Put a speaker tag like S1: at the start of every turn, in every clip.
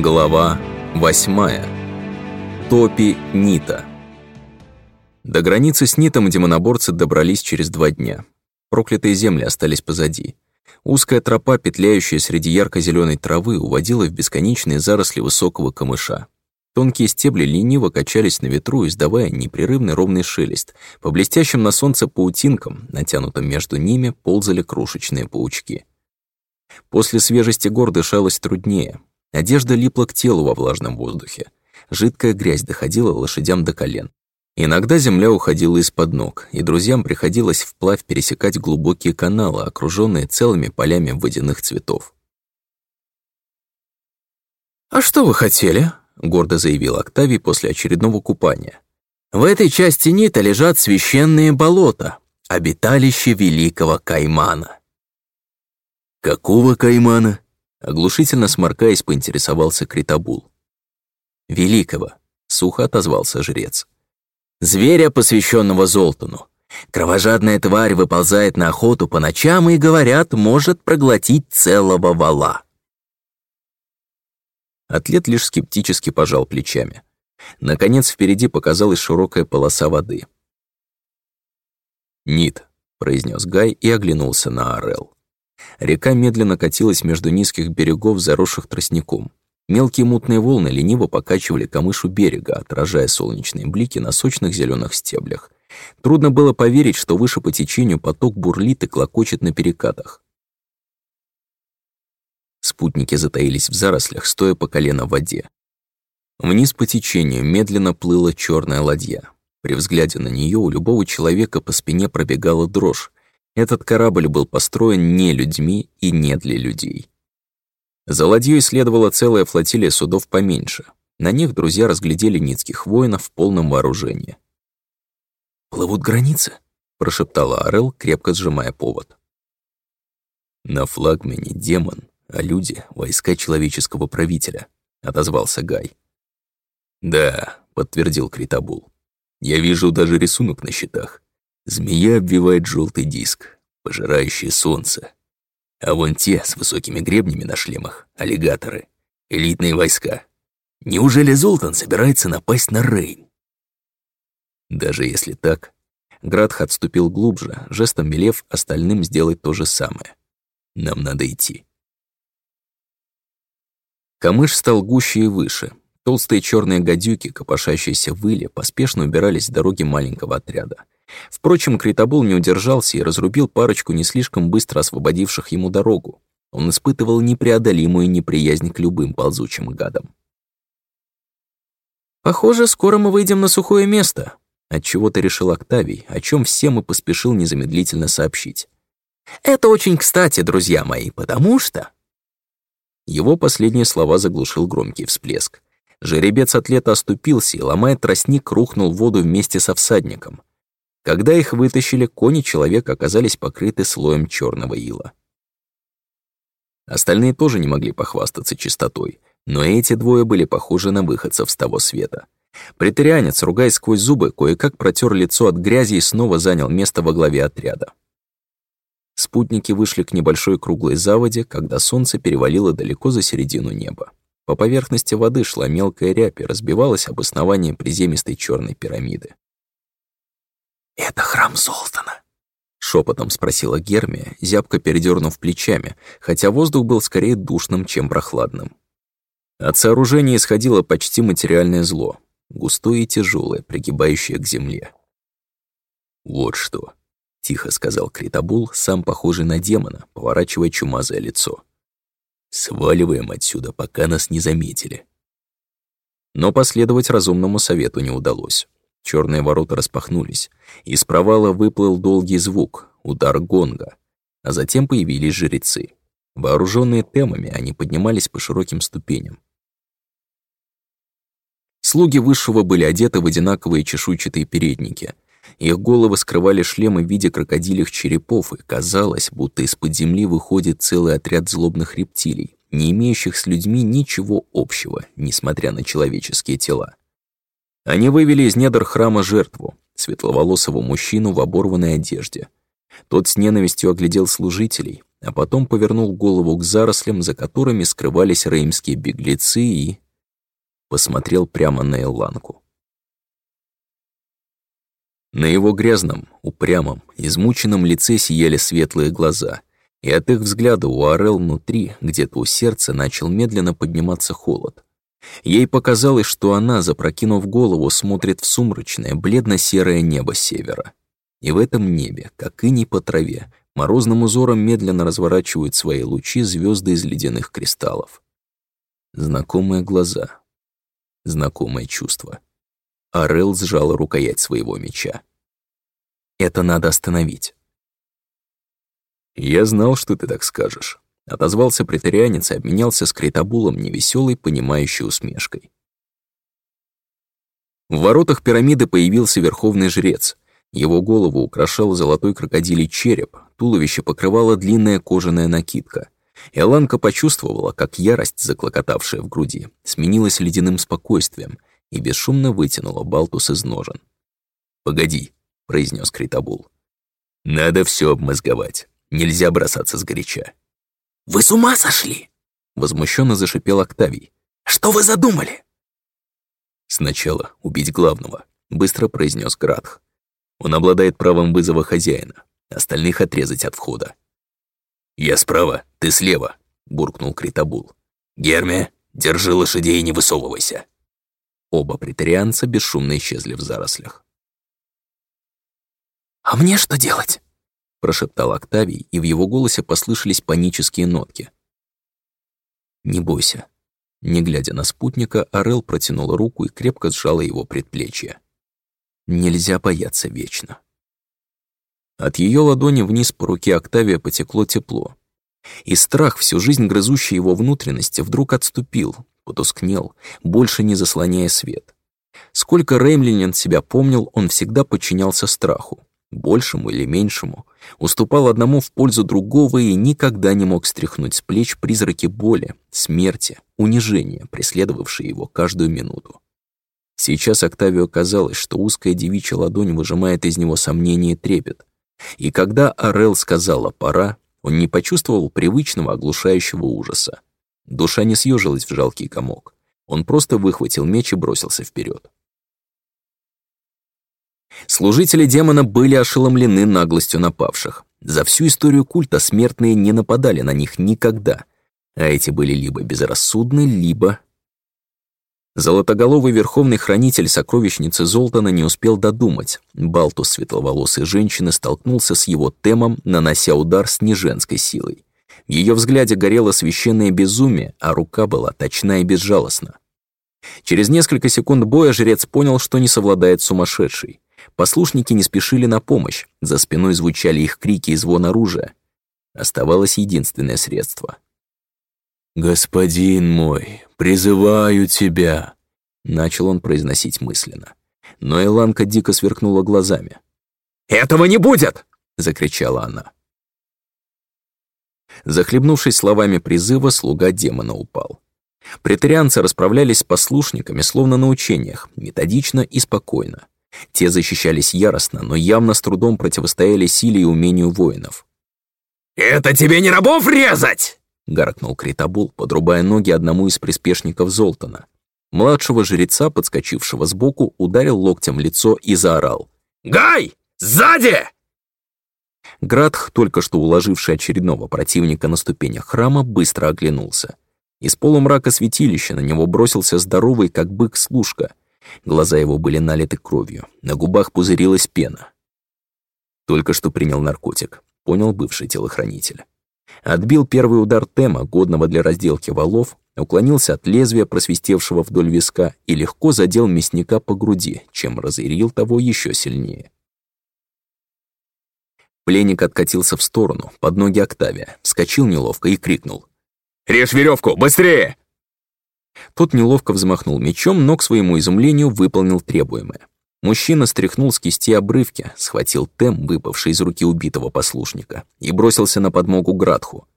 S1: Глава 8. Топи Нита. До границы с Нитом демоноборцы добрались через два дня. Проклятые земли остались позади. Узкая тропа, петляющая среди ярко зеленой травы, уводила в бесконечные заросли высокого камыша. Тонкие стебли лениво качались на ветру, издавая непрерывный ровный шелест. По блестящим на солнце паутинкам, натянутым между ними, ползали крошечные паучки. После свежести гор дышалось труднее. Одежда липла к телу во влажном воздухе. Жидкая грязь доходила лошадям до колен. Иногда земля уходила из-под ног, и друзьям приходилось вплавь пересекать глубокие каналы, окруженные целыми полями водяных цветов.
S2: «А что вы хотели?» — гордо заявил Октавий после очередного купания. «В этой части Нита лежат священные болота, обиталище великого Каймана».
S1: «Какого Каймана?» Оглушительно сморкаясь, поинтересовался Критабул.
S2: «Великого», — сухо отозвался жрец. «Зверя, посвященного Золтану. Кровожадная тварь выползает на охоту по ночам и, говорят, может проглотить целого вала».
S1: Атлет лишь скептически пожал плечами. Наконец впереди показалась широкая полоса воды. «Нит», — произнес Гай и оглянулся на Орел. Река медленно катилась между низких берегов, заросших тростником. Мелкие мутные волны лениво покачивали камышу берега, отражая солнечные блики на сочных зеленых стеблях. Трудно было поверить, что выше по течению поток бурлит и клокочет на перекатах. Спутники затаились в зарослях, стоя по колено в воде. Вниз по течению медленно плыла черная ладья. При взгляде на нее у любого человека по спине пробегала дрожь, этот корабль был построен не людьми и не для людей. За ладьей следовала целая флотилия судов поменьше. На них друзья разглядели ницких воинов в полном вооружении.
S2: «Плывут границы», — прошептала
S1: Орел, крепко сжимая повод. «На флагмане демон, а люди — войска человеческого правителя», — отозвался Гай. «Да», — подтвердил Критабул. «Я вижу даже рисунок на щитах. Змея обвивает желтый диск, пожирающий солнце. А вон те с высокими гребнями на шлемах — аллигаторы, элитные войска. Неужели Золтан собирается напасть на Рейн? Даже если так, Градх отступил глубже, жестом велев остальным сделать то же самое. Нам надо идти. Камыш стал гуще и выше. Толстые черные гадюки, копошащиеся в иле, поспешно убирались с дороги маленького отряда. Впрочем, Критобул не удержался и разрубил парочку не слишком быстро освободивших ему дорогу. Он испытывал непреодолимую неприязнь к любым ползучим гадам.
S2: «Похоже, скоро мы выйдем на сухое место», —
S1: отчего-то решил Октавий, о чем всем и поспешил незамедлительно сообщить.
S2: «Это очень кстати, друзья мои, потому что...»
S1: Его последние слова заглушил громкий всплеск. Жеребец атлета оступился и, ломая тростник, рухнул в воду вместе со всадником. Когда их вытащили, кони человека оказались покрыты слоем черного ила. Остальные тоже не могли похвастаться чистотой, но эти двое были похожи на выходцев с того света. Претерианец, ругаясь сквозь зубы, кое-как протер лицо от грязи и снова занял место во главе отряда. Спутники вышли к небольшой круглой заводе, когда солнце перевалило далеко за середину неба. По поверхности воды шла мелкая рябь и разбивалась об основание приземистой черной пирамиды.
S2: «Это храм Золтана?»
S1: Шепотом спросила Гермия, зябко передернув плечами, хотя воздух был скорее душным, чем прохладным. От сооружения исходило почти материальное зло, густое и тяжелое, пригибающее к земле. «Вот что», — тихо сказал Критабул, сам похожий на демона, поворачивая чумазое лицо. «Сваливаем отсюда, пока нас не заметили». Но последовать разумному совету не удалось. Черные ворота распахнулись. Из провала выплыл долгий звук, удар гонга. А затем появились жрецы. Вооруженные темами, они поднимались по широким ступеням. Слуги высшего были одеты в одинаковые чешуйчатые передники. Их головы скрывали шлемы в виде крокодильих черепов, и казалось, будто из-под земли выходит целый отряд злобных рептилий, не имеющих с людьми ничего общего, несмотря на человеческие тела. Они вывели из недр храма жертву, светловолосого мужчину в оборванной одежде. Тот с ненавистью оглядел служителей, а потом повернул голову к зарослям, за которыми скрывались реймские беглецы и... посмотрел прямо на Элланку. На его грязном, упрямом, измученном лице сияли светлые глаза, и от их взгляда у Орел внутри, где-то у сердца, начал медленно подниматься холод. Ей показалось, что она, запрокинув голову, смотрит в сумрачное, бледно-серое небо севера. И в этом небе, как иней по траве, морозным узором медленно разворачивают свои лучи звезды из ледяных кристаллов. Знакомые глаза. Знакомое чувство. Арел сжала рукоять своего меча. «Это надо остановить». «Я знал, что ты так скажешь», — отозвался претарианец и обменялся с Критабулом невеселой, понимающей усмешкой. В воротах пирамиды появился верховный жрец. Его голову украшал золотой крокодилий череп, туловище покрывала длинная кожаная накидка. Эланка почувствовала, как ярость, заклокотавшая в груди, сменилась ледяным спокойствием, и бесшумно вытянула Балтус из ножен. «Погоди», — произнес Критабул. «Надо все обмозговать. Нельзя бросаться с горяча».
S2: «Вы с ума сошли?» — возмущенно зашипел Октавий. «Что вы задумали?»
S1: «Сначала убить главного», — быстро произнес Градх. «Он обладает правом вызова хозяина, остальных отрезать от входа». «Я справа, ты слева», — буркнул Критабул. «Герме, держи лошадей и не высовывайся». Оба претарианца бесшумно исчезли в зарослях.
S2: «А мне что делать?»
S1: — прошептал Октавий, и в его голосе послышались панические нотки. «Не бойся». Не глядя на спутника, Орел протянула руку и крепко сжала его предплечье. «Нельзя бояться вечно». От ее ладони вниз по руке Октавия потекло тепло. И страх, всю жизнь грызущий его внутренности, вдруг отступил, потускнел, больше не заслоняя свет. Сколько Реймлинен себя помнил, он всегда подчинялся страху, большему или меньшему, уступал одному в пользу другого и никогда не мог стряхнуть с плеч призраки боли, смерти, унижения, преследовавшие его каждую минуту. Сейчас Октавио казалось, что узкая девичья ладонь выжимает из него сомнение и трепет. И когда Орел сказала «пора», он не почувствовал привычного оглушающего ужаса. Душа не съежилась в жалкий комок. Он просто выхватил меч и бросился вперед. Служители демона были ошеломлены наглостью напавших. За всю историю культа смертные не нападали на них никогда, а эти были либо безрассудны, либо... Золотоголовый верховный хранитель сокровищницы Золтана не успел додумать. Балтус светловолосой женщины столкнулся с его темом, нанося удар с неженской силой. В ее взгляде горело священное безумие, а рука была точна и безжалостна. Через несколько секунд боя жрец понял, что не совладает сумасшедший. Послушники не спешили на помощь, за спиной звучали их крики и звон оружия. Оставалось единственное средство. «Господин мой, призываю тебя!» Начал он произносить мысленно. Но Эланка дико сверкнула глазами.
S2: «Этого не будет!» — закричала она.
S1: Захлебнувшись словами призыва, слуга демона упал. Претарианцы расправлялись с послушниками, словно на учениях, методично и спокойно. Те защищались яростно, но явно с трудом противостояли силе и умению воинов.
S2: «Это тебе не рабов резать!»
S1: — гаркнул Критабул, подрубая ноги одному из приспешников Золтана. Младшего жреца, подскочившего сбоку, ударил локтем в лицо и заорал.
S2: «Гай! Сзади!»
S1: Градх, только что уложивший очередного противника на ступенях храма, быстро оглянулся. Из полумрака святилища на него бросился здоровый, как бык, служка. Глаза его были налиты кровью, на губах пузырилась пена. Только что принял наркотик, понял бывший телохранитель. Отбил первый удар Тема, годного для разделки валов, уклонился от лезвия, просвистевшего вдоль виска, и легко задел мясника по груди, чем разъярил того еще сильнее. Пленник откатился в сторону, под ноги Октавия, вскочил неловко и крикнул.
S2: «Режь веревку, быстрее!»
S1: Тот неловко взмахнул мечом, но к своему изумлению выполнил требуемое. Мужчина стряхнул с кисти обрывки, схватил тем, выпавший из руки убитого послушника, и бросился на подмогу Градху.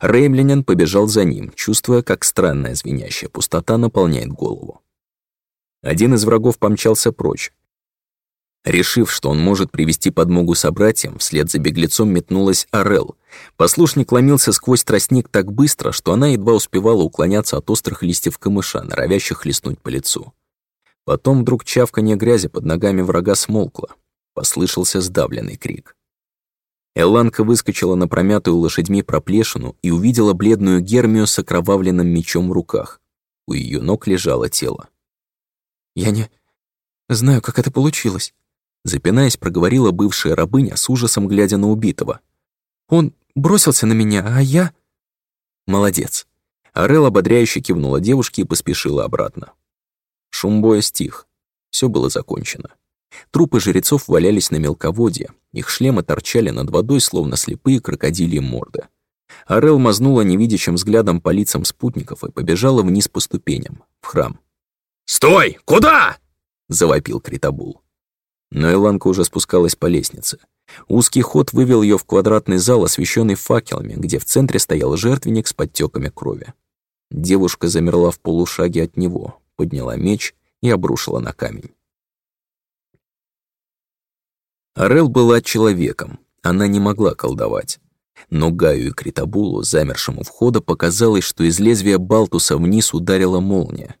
S1: Реймлинен побежал за ним, чувствуя, как странная звенящая пустота наполняет голову. Один из врагов помчался прочь, Решив, что он может привести подмогу собратьям, вслед за беглецом метнулась Орел. Послушник ломился сквозь тростник так быстро, что она едва успевала уклоняться от острых листьев камыша, норовящих хлестнуть по лицу. Потом вдруг чавканье грязи под ногами врага смолкло. Послышался сдавленный крик. Элланка выскочила на промятую лошадьми проплешину и увидела бледную Гермию с окровавленным мечом в руках. У ее ног лежало тело.
S2: «Я не знаю, как это получилось»,
S1: Запинаясь, проговорила бывшая рабыня с ужасом, глядя на убитого.
S2: «Он бросился на меня, а я...»
S1: «Молодец». Орел ободряюще кивнула девушке и поспешила обратно. Шум боя стих. Все было закончено. Трупы жрецов валялись на мелководье, их шлемы торчали над водой, словно слепые крокодильи морды. Орел мазнула невидящим взглядом по лицам спутников и побежала вниз по ступеням, в храм.
S3: «Стой! Куда?»
S1: — завопил Критабул. Но Эланка уже спускалась по лестнице. Узкий ход вывел ее в квадратный зал, освещенный факелами, где в центре стоял жертвенник с подтеками крови. Девушка замерла в полушаге от него, подняла меч и обрушила на камень. Орел была человеком, она не могла колдовать. Но Гаю и Критабулу, замершему входа, показалось, что из лезвия Балтуса вниз ударила молния.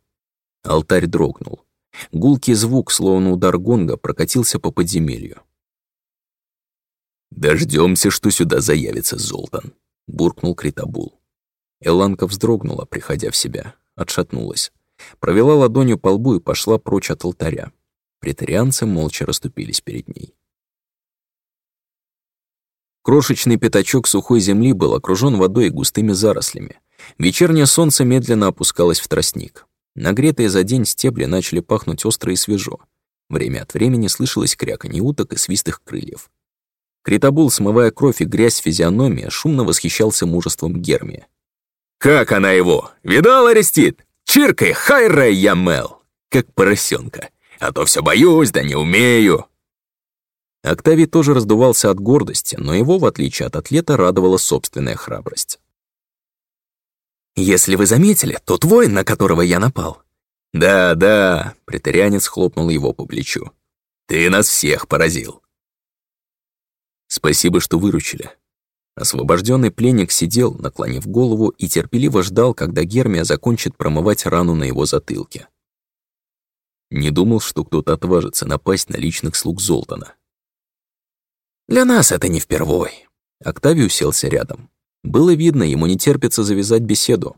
S1: Алтарь дрогнул. Гулкий звук, словно удар гонга, прокатился по подземелью. «Дождемся, что сюда заявится Золтан», — буркнул Критабул. Эланка вздрогнула, приходя в себя, отшатнулась. Провела ладонью по лбу и пошла прочь от алтаря. Претарианцы молча расступились перед ней. Крошечный пятачок сухой земли был окружен водой и густыми зарослями. Вечернее солнце медленно опускалось в тростник. Нагретые за день стебли начали пахнуть остро и свежо. Время от времени слышалось кряканье уток и свист их крыльев. Критабул, смывая кровь и грязь физиономии, шумно восхищался мужеством Гермия.
S3: «Как она его? Видал, Арестит? Чиркай, хайрай, ямел! Как поросенка. А то все боюсь, да не умею!»
S1: Октавий тоже раздувался от гордости, но его, в отличие от атлета, радовала собственная храбрость.
S2: Если вы заметили, тот воин, на которого я напал.
S1: Да, да, претарианец хлопнул его по плечу. Ты нас всех поразил. Спасибо, что выручили. Освобожденный пленник сидел, наклонив голову, и терпеливо ждал, когда Гермия закончит промывать рану на его затылке. Не думал, что кто-то отважится напасть на личных слуг Золтана.
S2: «Для нас это не впервой».
S1: Октавий уселся рядом. Было видно, ему не терпится завязать беседу.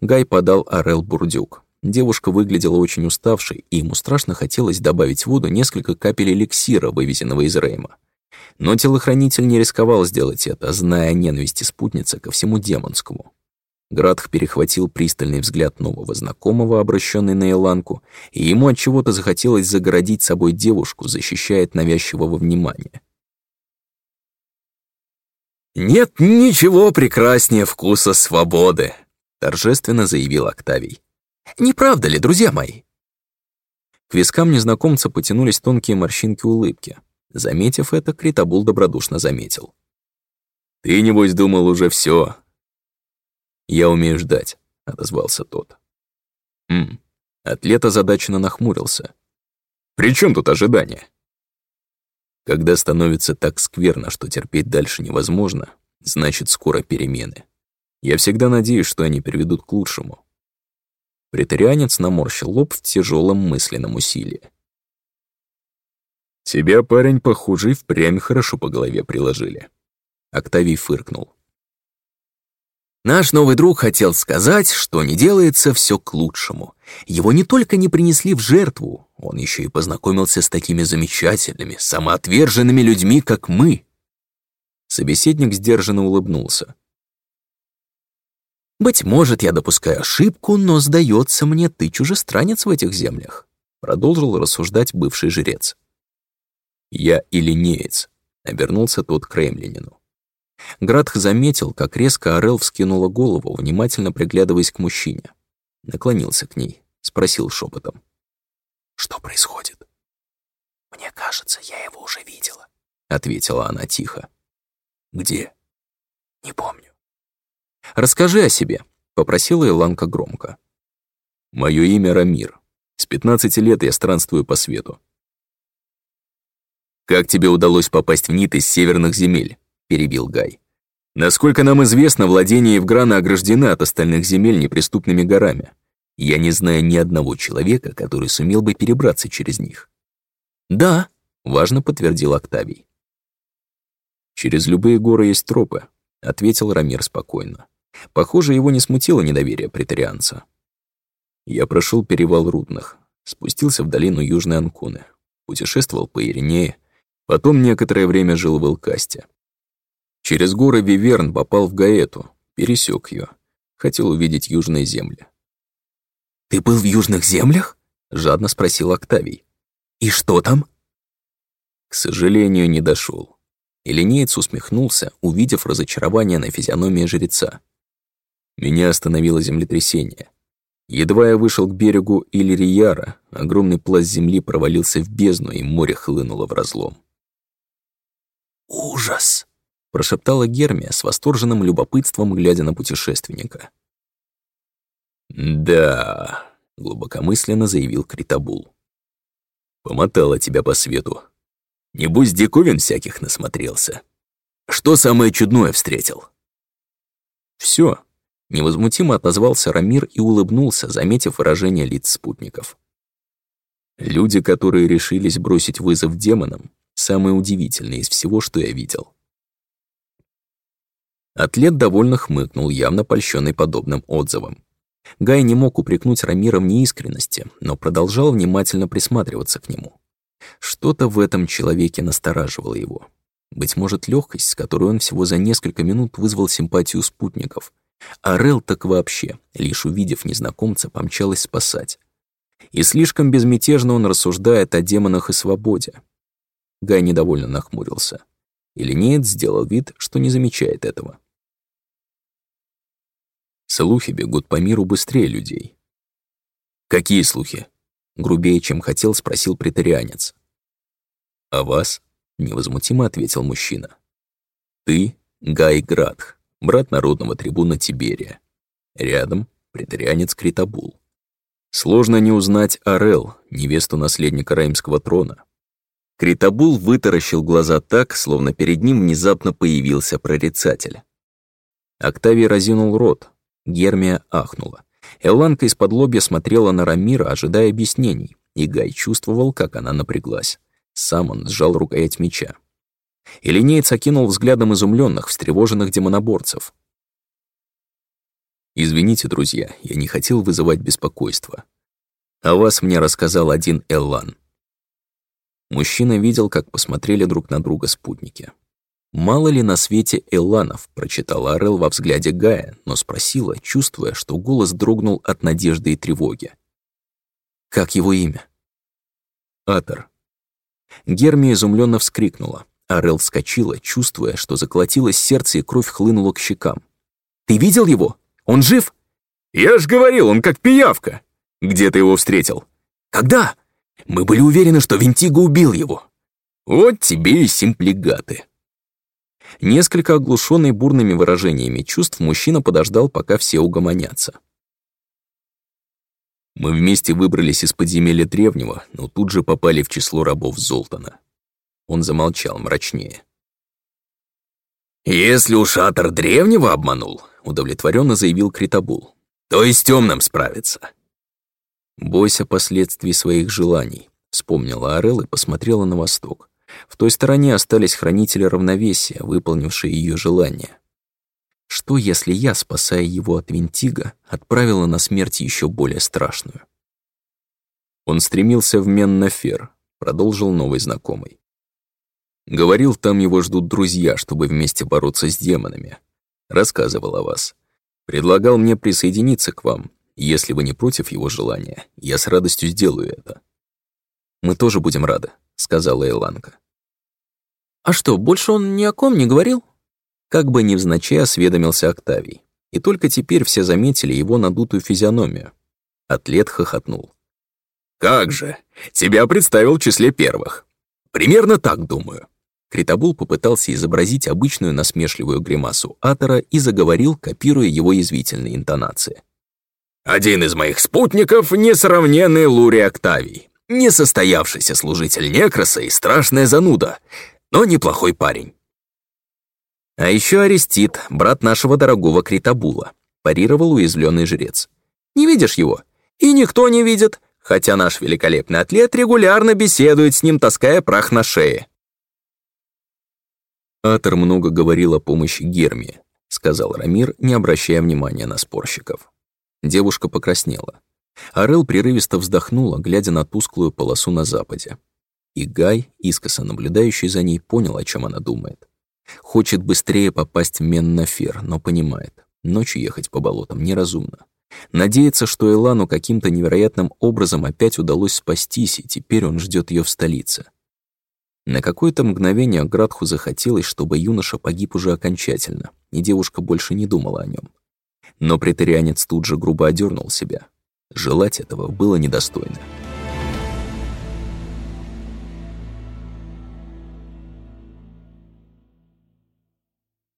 S1: Гай подал Орел бурдюк. Девушка выглядела очень уставшей, и ему страшно хотелось добавить в воду несколько капель эликсира, вывезенного из Рейма. Но телохранитель не рисковал сделать это, зная ненависти спутницы ко всему демонскому. Градх перехватил пристальный взгляд нового знакомого, обращенный на Эланку, и ему от чего то захотелось загородить собой девушку, защищая от навязчивого внимания.
S3: «Нет ничего прекраснее вкуса свободы», — торжественно заявил Октавий. «Не правда ли, друзья мои?»
S1: К вискам незнакомца потянулись тонкие морщинки улыбки. Заметив это, Критабул добродушно заметил.
S3: «Ты, небось, думал уже все.
S1: «Я умею ждать», — отозвался тот. «Ммм». Атлет озадаченно нахмурился.
S3: «При чем тут ожидание?»
S1: Когда становится так скверно, что терпеть дальше невозможно, значит, скоро перемены. Я всегда надеюсь, что они приведут к лучшему. Претарианец наморщил лоб в тяжелом мысленном усилии.
S3: «Тебя, парень, похуже, впрямь хорошо по голове приложили».
S1: Октавий фыркнул.
S2: Наш новый друг хотел сказать, что не делается все к лучшему. Его не только не принесли в жертву, он еще и познакомился с такими замечательными, самоотверженными людьми, как мы.
S1: Собеседник сдержанно улыбнулся.
S2: «Быть может, я допускаю ошибку, но, сдается мне, ты чужестранец в этих землях»,
S1: продолжил рассуждать бывший жрец. «Я илинеец», — обернулся тот к ремлянину. Градх заметил, как резко Орел вскинула голову, внимательно приглядываясь к мужчине. Наклонился к ней, спросил шепотом.
S2: «Что происходит?» «Мне кажется, я его уже видела», —
S1: ответила она тихо.
S2: «Где?» «Не помню».
S1: «Расскажи о себе», — попросила Иланка громко. «Мое имя Рамир. С 15 лет я странствую по свету.
S3: «Как тебе удалось попасть в НИТ из северных земель?» — перебил Гай. «Насколько нам известно, владения Евграна ограждены от остальных земель неприступными горами. Я не знаю ни одного человека, который сумел бы перебраться через них».
S1: «Да», — важно подтвердил Октавий.
S3: «Через любые горы есть тропы», — ответил Рамир спокойно. Похоже, его не смутило недоверие претарианца. Я прошел перевал Рудных, спустился в долину Южной Анкуны, путешествовал по Иринее, потом некоторое время жил в Элкасте. Через горы Виверн попал в Гаэту, пересек ее, хотел увидеть южные земли.
S1: «Ты был в южных землях?» — жадно спросил Октавий. «И что там?»
S3: К сожалению, не дошел. Илинеец усмехнулся, увидев разочарование на физиономии жреца. Меня остановило землетрясение. Едва я вышел к берегу Иллирияра, огромный пласт земли провалился в бездну, и море хлынуло в разлом.
S1: «Ужас!»
S3: — прошептала Гермия с восторженным любопытством, глядя на путешественника. «Да», — глубокомысленно заявил Критабул. «Помотала тебя по свету. Небось, диковин всяких насмотрелся. Что самое чудное встретил?» «Всё», — невозмутимо отозвался Рамир и улыбнулся, заметив выражение лиц спутников. «Люди, которые решились бросить вызов демонам, самые удивительные из всего, что я видел». Атлет довольно хмыкнул, явно польщенный подобным отзывом. Гай не мог упрекнуть Рамира в неискренности, но продолжал внимательно присматриваться к нему. Что-то в этом человеке настораживало его. Быть может, легкость, с которой он всего за несколько минут вызвал симпатию спутников. А Рел так вообще, лишь увидев незнакомца, помчалась спасать. И слишком безмятежно он рассуждает о демонах и свободе. Гай недовольно нахмурился. И линеец сделал вид, что не замечает этого. Слухи бегут по миру быстрее людей. «Какие слухи?» — грубее, чем хотел, спросил претарианец. «А вас?» — невозмутимо ответил мужчина. «Ты — Гай Градх, брат народного трибуна Тиберия. Рядом — претарианец Критабул. Сложно не узнать Арел, невесту наследника Раимского трона. Критабул вытаращил глаза так, словно перед ним внезапно появился прорицатель. Октавий разинул рот, Гермия ахнула. Эланка из-под лобья смотрела на Рамира, ожидая объяснений, и Гай чувствовал, как она напряглась. Сам он сжал рукоять меча. И линеец окинул взглядом изумленных, встревоженных демоноборцев. «Извините, друзья, я не хотел вызывать беспокойство. О вас мне рассказал один Эллан». Мужчина видел, как посмотрели друг на друга спутники. «Мало ли на свете Эланов», — прочитала Орел во взгляде Гая, но спросила, чувствуя, что голос дрогнул от надежды и тревоги. «Как его имя?» «Атор». Гермия изумленно вскрикнула. Орел вскочила, чувствуя, что заколотилось сердце и кровь хлынула к щекам. «Ты видел его? Он жив?» «Я ж говорил, он как пиявка!» «Где ты его встретил?» «Когда?» «Мы были уверены, что Винтиго убил его». «Вот тебе и симплигаты», Несколько оглушенный бурными выражениями чувств, мужчина подождал, пока все угомонятся. Мы вместе выбрались из подземелья древнего, но тут же попали в число рабов Золтана. Он замолчал мрачнее. «Если уж Атор древнего обманул», — удовлетворенно заявил Критабул, «то и с темным справится». «Бойся последствий своих желаний», — вспомнила Орел и посмотрела на восток. В той стороне остались хранители равновесия, выполнившие ее желание. Что, если я, спасая его от Винтига, отправила на смерть еще более страшную? Он стремился в Меннафер, продолжил новый знакомый. Говорил, там его ждут друзья, чтобы вместе бороться с демонами. Рассказывал о вас. Предлагал мне присоединиться к вам. Если вы не против его желания, я с радостью сделаю это. Мы тоже будем рады, сказала Эланка. «А что, больше он ни о ком не говорил?» Как бы невзначай осведомился Октавий. И только теперь все заметили его надутую физиономию. Атлет хохотнул. «Как же! Тебя представил в числе первых. Примерно так, думаю». Критабул попытался изобразить обычную насмешливую гримасу Атора и заговорил, копируя его язвительные интонации. «Один из моих спутников — несравненный Лури Октавий. Несостоявшийся служитель Некроса и страшная зануда, но неплохой парень.
S1: А еще Арестит, брат нашего дорогого Критабула, парировал уязвленный жрец. Не видишь его? И никто не видит, хотя наш великолепный атлет регулярно беседует с ним, таская прах на шее.
S3: Атор много говорил о помощи Герме, сказал Рамир, не обращая внимания на спорщиков. Девушка покраснела. Орел прерывисто вздохнула, глядя на тусклую полосу на западе. И Гай, искоса наблюдающий за ней, понял, о чем она думает. Хочет быстрее попасть в Меннафер, но понимает, ночью ехать по болотам неразумно. Надеется, что Элану каким-то невероятным образом опять удалось спастись, и теперь он ждет ее в столице. На какое-то мгновение Градху захотелось, чтобы юноша погиб уже окончательно, и девушка больше не думала о нем. Но претарианец тут же грубо одернул себя. Желать этого было недостойно.